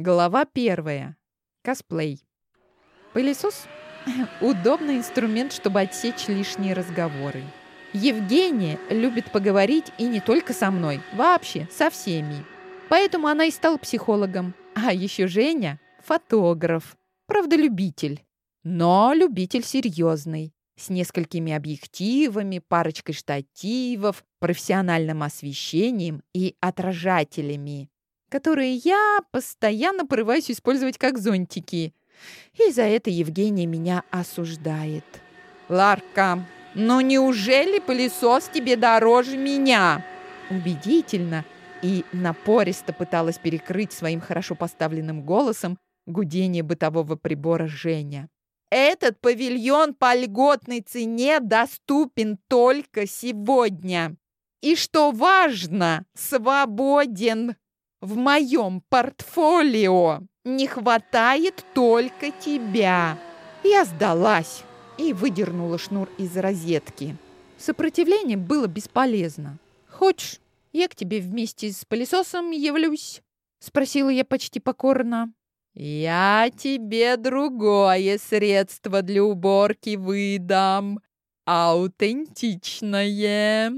Глава первая. Косплей. Пылесос – удобный инструмент, чтобы отсечь лишние разговоры. Евгения любит поговорить и не только со мной, вообще со всеми. Поэтому она и стала психологом. А еще Женя – фотограф, правда любитель. Но любитель серьезный, с несколькими объективами, парочкой штативов, профессиональным освещением и отражателями которые я постоянно порываюсь использовать как зонтики. И за это Евгения меня осуждает. «Ларка, ну неужели пылесос тебе дороже меня?» Убедительно и напористо пыталась перекрыть своим хорошо поставленным голосом гудение бытового прибора Женя. «Этот павильон по льготной цене доступен только сегодня. И что важно, свободен!» В моем портфолио не хватает только тебя. Я сдалась и выдернула шнур из розетки. Сопротивление было бесполезно. Хочешь, я к тебе вместе с пылесосом явлюсь? Спросила я почти покорно. Я тебе другое средство для уборки выдам. Аутентичное.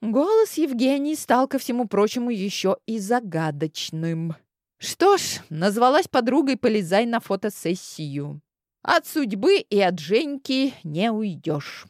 Голос Евгении стал, ко всему прочему, еще и загадочным. Что ж, назвалась подругой «Полезай на фотосессию». От судьбы и от Женьки не уйдешь.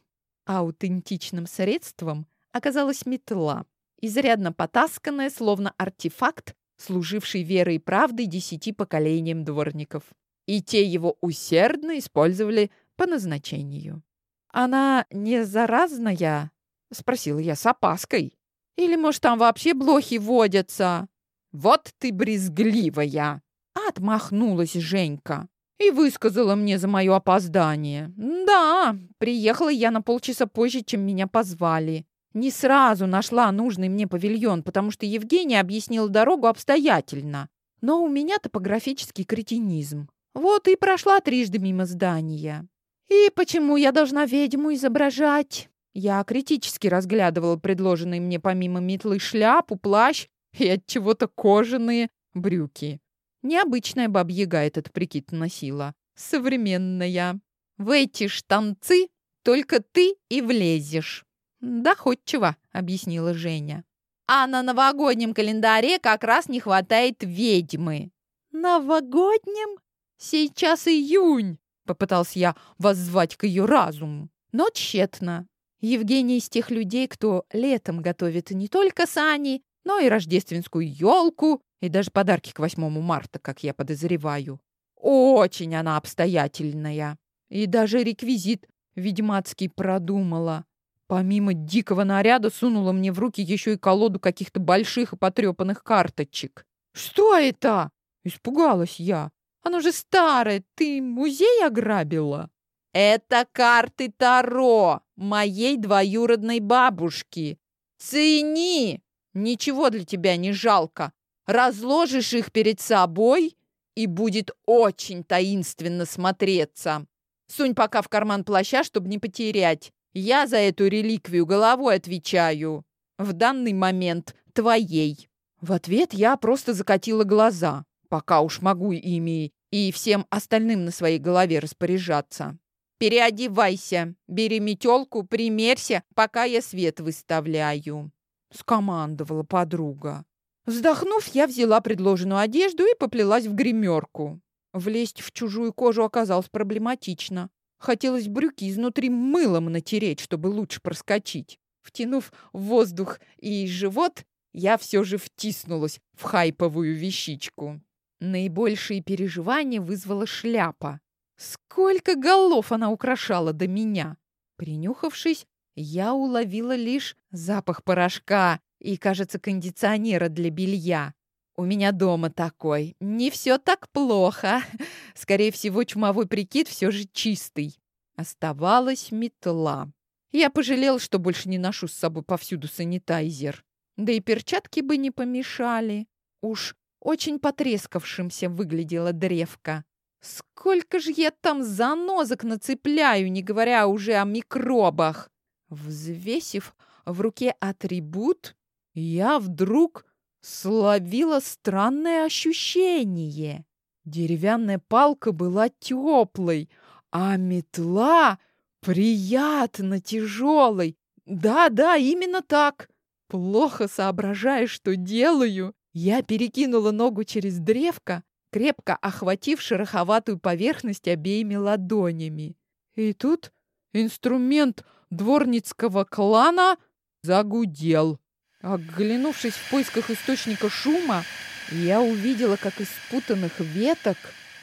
Аутентичным средством оказалась метла, изрядно потасканная, словно артефакт, служивший верой и правдой десяти поколениям дворников. И те его усердно использовали по назначению. Она не заразная, — спросила я с опаской. «Или, может, там вообще блохи водятся?» «Вот ты брезгливая!» — отмахнулась Женька и высказала мне за мое опоздание. «Да, приехала я на полчаса позже, чем меня позвали. Не сразу нашла нужный мне павильон, потому что Евгения объяснила дорогу обстоятельно. Но у меня топографический кретинизм. Вот и прошла трижды мимо здания. И почему я должна ведьму изображать? Я критически разглядывала предложенные мне помимо метлы шляпу, плащ и от чего-то кожаные брюки. Необычная бабьяга этот прикид носила. Современная. В эти штанцы только ты и влезешь. Доходчиво, объяснила Женя. А на новогоднем календаре как раз не хватает ведьмы. Новогоднем? Сейчас июнь, попытался я воззвать к ее разуму. Но тщетно. Евгений из тех людей, кто летом готовит не только сани, но и рождественскую елку, и даже подарки к 8 марта, как я подозреваю. Очень она обстоятельная. И даже реквизит ведьмацкий продумала. Помимо дикого наряда сунула мне в руки еще и колоду каких-то больших и потрепанных карточек. «Что это?» — испугалась я. «Оно же старое, ты музей ограбила?» «Это карты Таро моей двоюродной бабушки. Цени! Ничего для тебя не жалко. Разложишь их перед собой, и будет очень таинственно смотреться. Сунь пока в карман плаща, чтобы не потерять. Я за эту реликвию головой отвечаю. В данный момент твоей». В ответ я просто закатила глаза, пока уж могу ими и всем остальным на своей голове распоряжаться. «Переодевайся, бери метелку, примерься, пока я свет выставляю», — скомандовала подруга. Вздохнув, я взяла предложенную одежду и поплелась в гримерку. Влезть в чужую кожу оказалось проблематично. Хотелось брюки изнутри мылом натереть, чтобы лучше проскочить. Втянув воздух и живот, я все же втиснулась в хайповую вещичку. Наибольшие переживания вызвала шляпа. Сколько голов она украшала до меня! Принюхавшись, я уловила лишь запах порошка и, кажется, кондиционера для белья. У меня дома такой. Не все так плохо. Скорее всего, чумовой прикид все же чистый. Оставалась метла. Я пожалел, что больше не ношу с собой повсюду санитайзер. Да и перчатки бы не помешали. Уж очень потрескавшимся выглядела древка. Сколько же я там занозок нацепляю, не говоря уже о микробах. Взвесив в руке атрибут, я вдруг словила странное ощущение. Деревянная палка была теплой, а метла приятно тяжелой. Да-да, именно так. Плохо соображая, что делаю, я перекинула ногу через древко, крепко охватив шероховатую поверхность обеими ладонями. И тут инструмент дворницкого клана загудел. Оглянувшись в поисках источника шума, я увидела, как из спутанных веток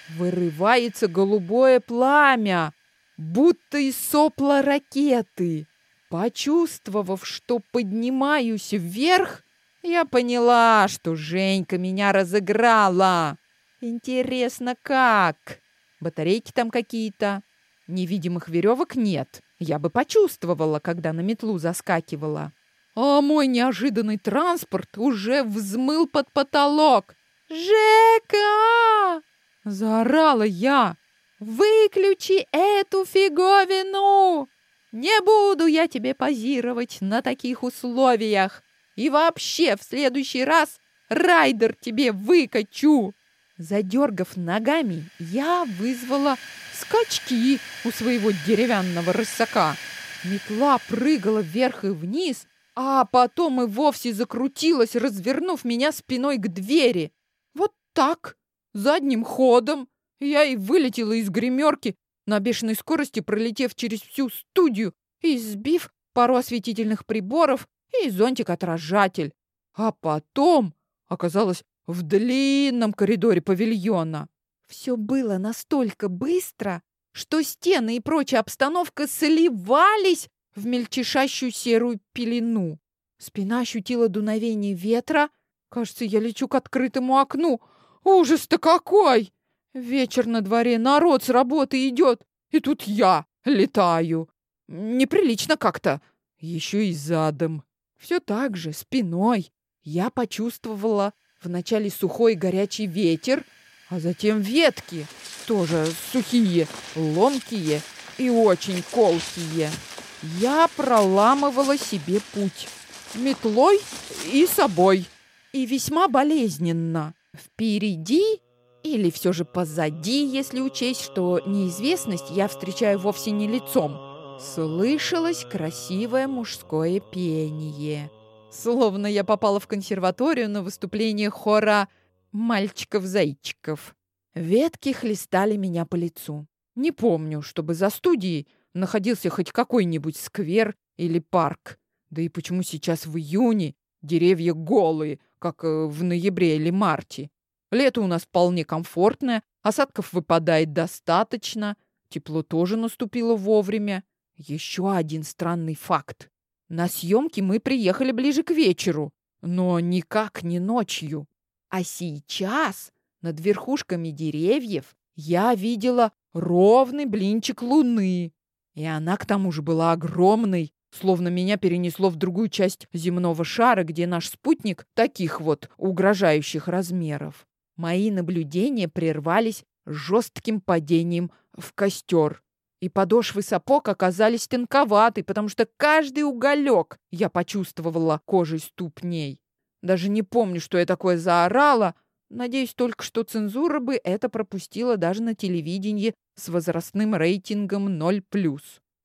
вырывается голубое пламя, будто из сопла ракеты. Почувствовав, что поднимаюсь вверх, я поняла, что Женька меня разыграла. Интересно, как? Батарейки там какие-то? Невидимых веревок нет. Я бы почувствовала, когда на метлу заскакивала. А мой неожиданный транспорт уже взмыл под потолок. «Жека!» — заорала я. «Выключи эту фиговину! Не буду я тебе позировать на таких условиях! И вообще в следующий раз райдер тебе выкачу!» Задергав ногами, я вызвала скачки у своего деревянного рысака. Метла прыгала вверх и вниз, а потом и вовсе закрутилась, развернув меня спиной к двери. Вот так, задним ходом, я и вылетела из гримерки, на бешеной скорости пролетев через всю студию и сбив пару осветительных приборов и зонтик-отражатель. А потом оказалась в длинном коридоре павильона. Все было настолько быстро, что стены и прочая обстановка сливались в мельчешащую серую пелену. Спина ощутила дуновение ветра. Кажется, я лечу к открытому окну. Ужас-то какой! Вечер на дворе, народ с работы идет, и тут я летаю. Неприлично как-то. Еще и задом. Все так же, спиной. Я почувствовала Вначале сухой горячий ветер, а затем ветки, тоже сухие, ломкие и очень колкие. Я проламывала себе путь метлой и собой, и весьма болезненно. Впереди или все же позади, если учесть, что неизвестность я встречаю вовсе не лицом, слышалось красивое мужское пение. Словно я попала в консерваторию на выступление хора «Мальчиков-зайчиков». Ветки хлестали меня по лицу. Не помню, чтобы за студией находился хоть какой-нибудь сквер или парк. Да и почему сейчас в июне деревья голые, как э, в ноябре или марте? Лето у нас вполне комфортное, осадков выпадает достаточно, тепло тоже наступило вовремя. Еще один странный факт. На съемки мы приехали ближе к вечеру, но никак не ночью. А сейчас над верхушками деревьев я видела ровный блинчик луны. И она к тому же была огромной, словно меня перенесло в другую часть земного шара, где наш спутник таких вот угрожающих размеров. Мои наблюдения прервались жестким падением в костер и подошвы сапог оказались тонковаты, потому что каждый уголек я почувствовала кожей ступней. Даже не помню, что я такое заорала. Надеюсь только, что цензура бы это пропустила даже на телевидении с возрастным рейтингом 0+.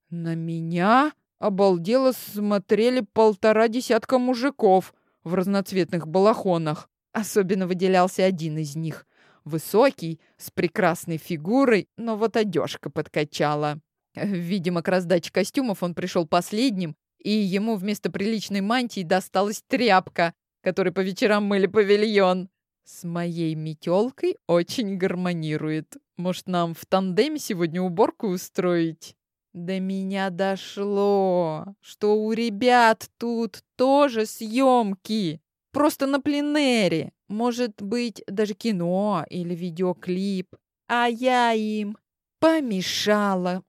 На меня обалдело смотрели полтора десятка мужиков в разноцветных балахонах. Особенно выделялся один из них. Высокий, с прекрасной фигурой, но вот одежка подкачала. Видимо, к раздаче костюмов он пришел последним, и ему вместо приличной мантии досталась тряпка, которой по вечерам мыли павильон. С моей метелкой очень гармонирует. Может, нам в тандеме сегодня уборку устроить? До меня дошло, что у ребят тут тоже съемки. Просто на пленэре. Может быть, даже кино или видеоклип. А я им помешала.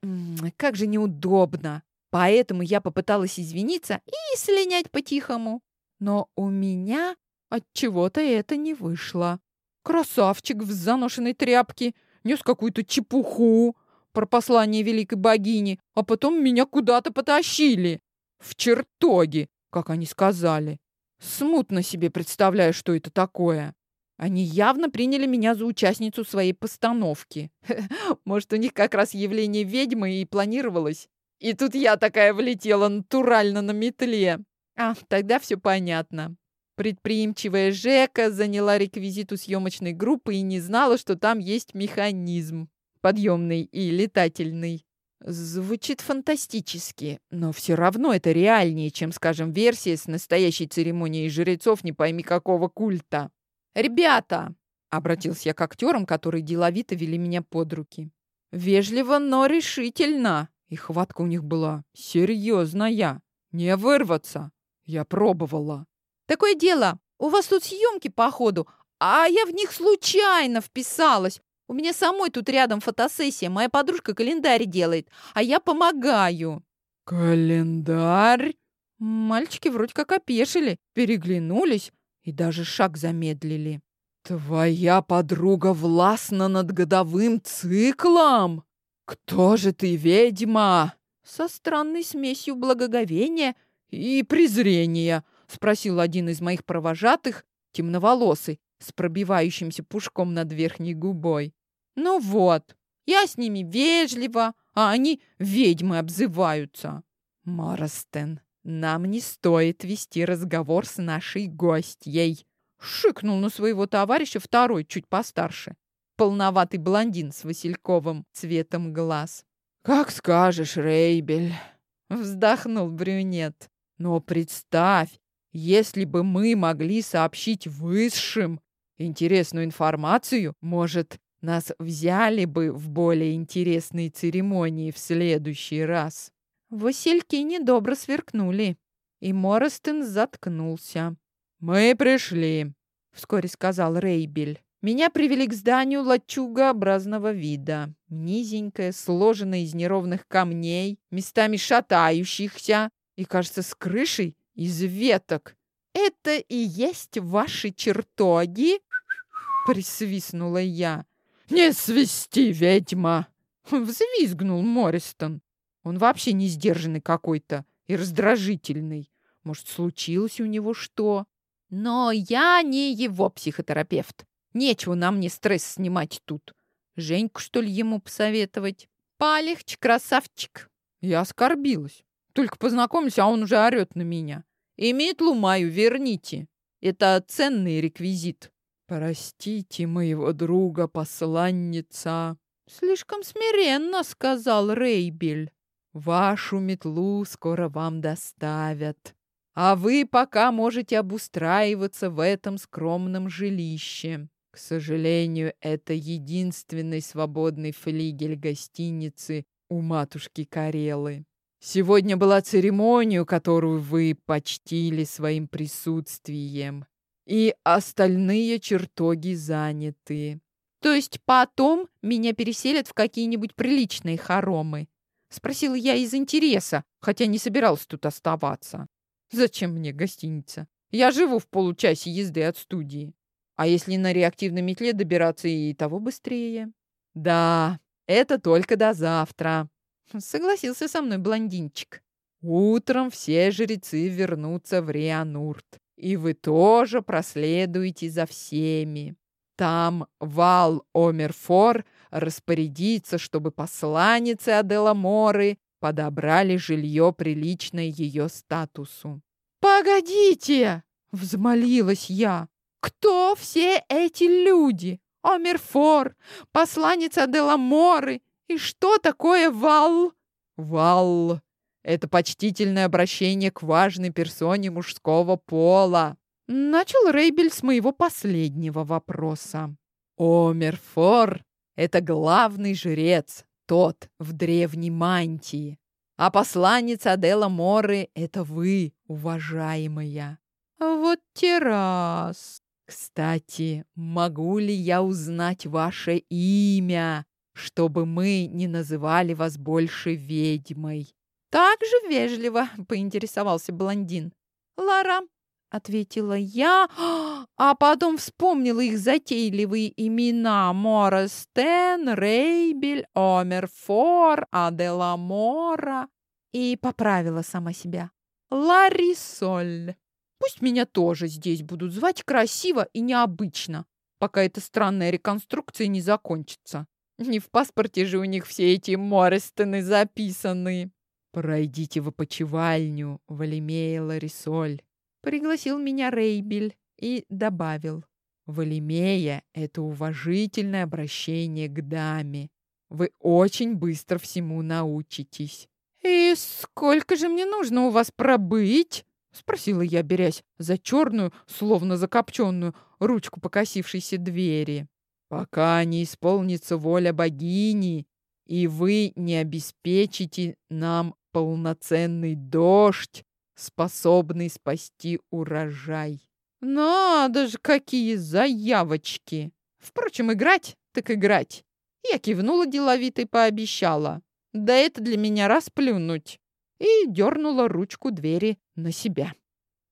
Как же неудобно. Поэтому я попыталась извиниться и слинять по-тихому. Но у меня от чего-то это не вышло. Красавчик в заношенной тряпке нес какую-то чепуху про послание великой богини, а потом меня куда-то потащили. В чертоги, как они сказали. Смутно себе представляю, что это такое. Они явно приняли меня за участницу своей постановки. Может, у них как раз явление ведьмы и планировалось. И тут я такая влетела натурально на метле. А, тогда все понятно. Предприимчивая Жека заняла реквизиту съемочной группы и не знала, что там есть механизм подъемный и летательный. Звучит фантастически, но все равно это реальнее, чем, скажем, версия с настоящей церемонией жрецов не пойми какого культа. «Ребята!» — обратился я к актерам, которые деловито вели меня под руки. Вежливо, но решительно. И хватка у них была серьезная. Не вырваться. Я пробовала. «Такое дело. У вас тут съемки, походу, а я в них случайно вписалась. У меня самой тут рядом фотосессия. Моя подружка календарь делает, а я помогаю». «Календарь?» Мальчики вроде как опешили, переглянулись и даже шаг замедлили. «Твоя подруга властна над годовым циклом? Кто же ты, ведьма?» Со странной смесью благоговения и презрения спросил один из моих провожатых, темноволосый, с пробивающимся пушком над верхней губой. Ну вот, я с ними вежливо, а они ведьмы обзываются. Моростен, нам не стоит вести разговор с нашей гостьей. Шикнул на своего товарища второй, чуть постарше. Полноватый блондин с васильковым цветом глаз. «Как скажешь, Рейбель!» Вздохнул брюнет. «Но представь, если бы мы могли сообщить высшим интересную информацию, может, нас взяли бы в более интересные церемонии в следующий раз. Васильки недобро сверкнули, и Моростен заткнулся. «Мы пришли», — вскоре сказал Рейбель. Меня привели к зданию лачугообразного вида. Низенькое, сложенное из неровных камней, местами шатающихся и, кажется, с крышей из веток. «Это и есть ваши чертоги?» — присвистнула я. «Не свисти, ведьма!» — взвизгнул Морристон. Он вообще не сдержанный какой-то и раздражительный. Может, случилось у него что? Но я не его психотерапевт. Нечего нам не стресс снимать тут. Женьку, что ли, ему посоветовать? Полегче, красавчик. Я оскорбилась. Только познакомился, а он уже орет на меня. И метлу мою верните. Это ценный реквизит. «Простите моего друга, посланница!» «Слишком смиренно», — сказал Рейбель. «Вашу метлу скоро вам доставят, а вы пока можете обустраиваться в этом скромном жилище. К сожалению, это единственный свободный флигель гостиницы у матушки Карелы. Сегодня была церемония, которую вы почтили своим присутствием и остальные чертоги заняты. То есть потом меня переселят в какие-нибудь приличные хоромы? Спросила я из интереса, хотя не собиралась тут оставаться. Зачем мне гостиница? Я живу в получасе езды от студии. А если на реактивной метле добираться и того быстрее? Да, это только до завтра. Согласился со мной блондинчик. Утром все жрецы вернутся в Рианурт и вы тоже проследуете за всеми. Там Вал Омерфор распорядится, чтобы посланницы Аделаморы подобрали жилье, приличное ее статусу. «Погодите!» — взмолилась я. «Кто все эти люди? Омерфор, посланница Аделаморы и что такое Вал?» «Вал это почтительное обращение к важной персоне мужского пола. Начал Рейбель с моего последнего вопроса. Омерфор — это главный жрец, тот в древней мантии. А посланница Адела Моры — это вы, уважаемая. Вот террас. Кстати, могу ли я узнать ваше имя, чтобы мы не называли вас больше ведьмой? «Так же вежливо», — поинтересовался блондин. «Лара», — ответила я, а потом вспомнила их затейливые имена Морестен, Рейбель, Омерфор, Аделамора и поправила сама себя. «Ларисоль». Пусть меня тоже здесь будут звать красиво и необычно, пока эта странная реконструкция не закончится. Не в паспорте же у них все эти Морристоны записаны. «Пройдите в опочивальню, Валимея Ларисоль», — пригласил меня Рейбель и добавил. «Валимея — это уважительное обращение к даме. Вы очень быстро всему научитесь». «И сколько же мне нужно у вас пробыть?» — спросила я, берясь за черную, словно закопченную, ручку покосившейся двери. «Пока не исполнится воля богини, и вы не обеспечите нам полноценный дождь, способный спасти урожай». «Надо же, какие заявочки!» Впрочем, играть так играть. Я кивнула деловито и пообещала. Да это для меня расплюнуть. И дернула ручку двери на себя.